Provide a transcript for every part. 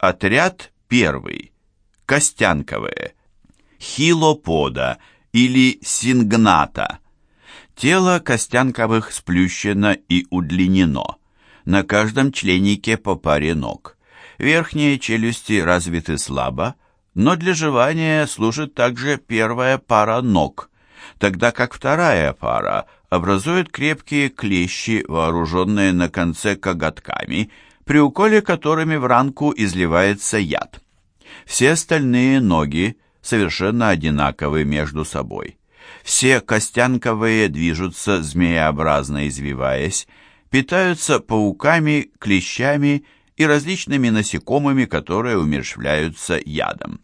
Отряд первый. Костянковые. Хилопода или сингната. Тело костянковых сплющено и удлинено. На каждом членике по паре ног. Верхние челюсти развиты слабо, но для жевания служит также первая пара ног, тогда как вторая пара образует крепкие клещи, вооруженные на конце коготками, при уколе которыми в ранку изливается яд. Все остальные ноги совершенно одинаковы между собой. Все костянковые движутся, змееобразно извиваясь, питаются пауками, клещами и различными насекомыми, которые умерщвляются ядом.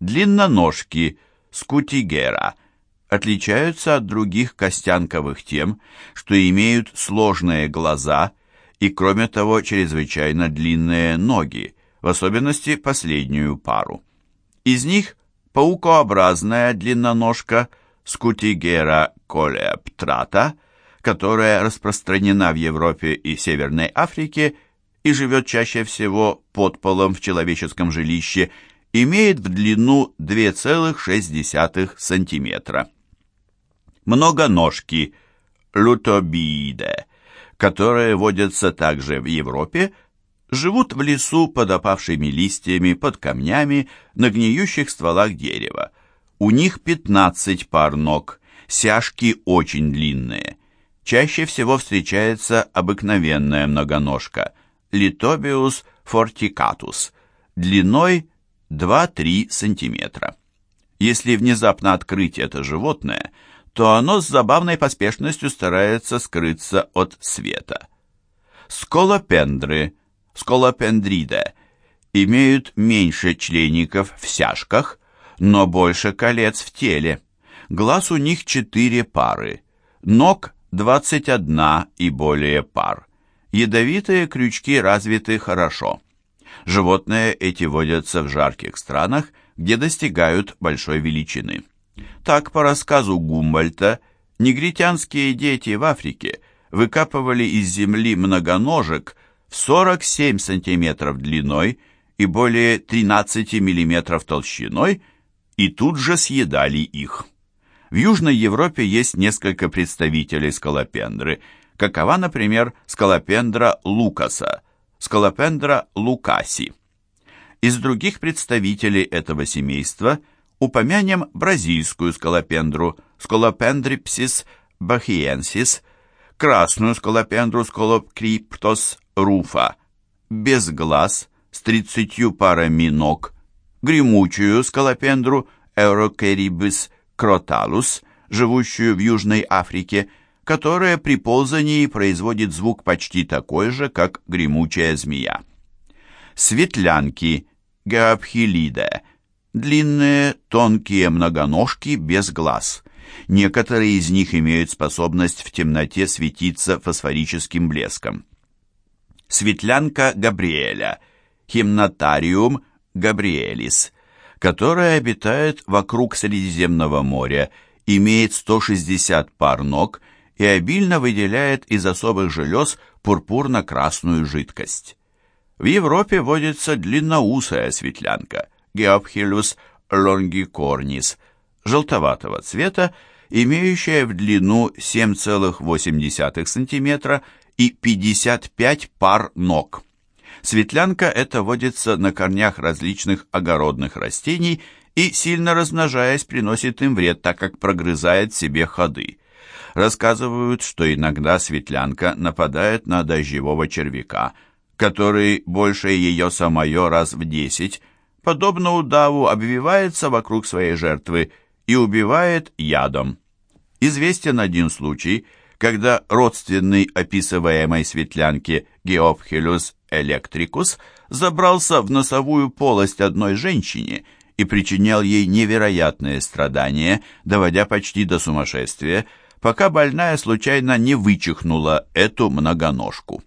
Длинноножки, скутигера, отличаются от других костянковых тем, что имеют сложные глаза и, кроме того, чрезвычайно длинные ноги, в особенности последнюю пару. Из них паукообразная длинноножка скутигера колеоптрата, которая распространена в Европе и Северной Африке и живет чаще всего под полом в человеческом жилище, имеет в длину 2,6 см. Многоножки лютобииде, которые водятся также в Европе, живут в лесу под опавшими листьями, под камнями, на гниющих стволах дерева. У них 15 пар ног, сяжки очень длинные. Чаще всего встречается обыкновенная многоножка – Литобиус фортикатус, длиной 2-3 см. Если внезапно открыть это животное, то оно с забавной поспешностью старается скрыться от света. Сколопендры, сколопендриде, имеют меньше члеников в сяжках, но больше колец в теле. Глаз у них 4 пары, ног 21 и более пар. Ядовитые крючки развиты хорошо. Животные эти водятся в жарких странах, где достигают большой величины. Так, по рассказу Гумбольта, негритянские дети в Африке выкапывали из земли многоножек в 47 сантиметров длиной и более 13 миллиметров толщиной и тут же съедали их. В Южной Европе есть несколько представителей скалопендры – какова, например, скалопендра лукаса, скалопендра лукаси. Из других представителей этого семейства упомянем бразильскую скалопендру скалопендрипсис бахиенсис, красную скалопендру скалопкриптос руфа, без глаз, с тридцатью парами ног, гремучую скалопендру Eurockeribus кроталус, живущую в Южной Африке, которая при ползании производит звук почти такой же, как гремучая змея. Светлянки, геопхилиде, длинные, тонкие многоножки без глаз. Некоторые из них имеют способность в темноте светиться фосфорическим блеском. Светлянка Габриэля, химнотариум габриэлис, которая обитает вокруг Средиземного моря, имеет 160 пар ног и обильно выделяет из особых желез пурпурно-красную жидкость. В Европе водится длинноусая светлянка Geophyllus longicornis, желтоватого цвета, имеющая в длину 7,8 см и 55 пар ног. Светлянка эта водится на корнях различных огородных растений и, сильно размножаясь, приносит им вред, так как прогрызает себе ходы. Рассказывают, что иногда светлянка нападает на дождевого червяка, который больше ее самое раз в десять, подобно удаву, обвивается вокруг своей жертвы и убивает ядом. Известен один случай, когда родственный описываемой светлянке Геопхилюс электрикус забрался в носовую полость одной женщине и причинял ей невероятные страдания, доводя почти до сумасшествия, пока больная случайно не вычихнула эту многоножку.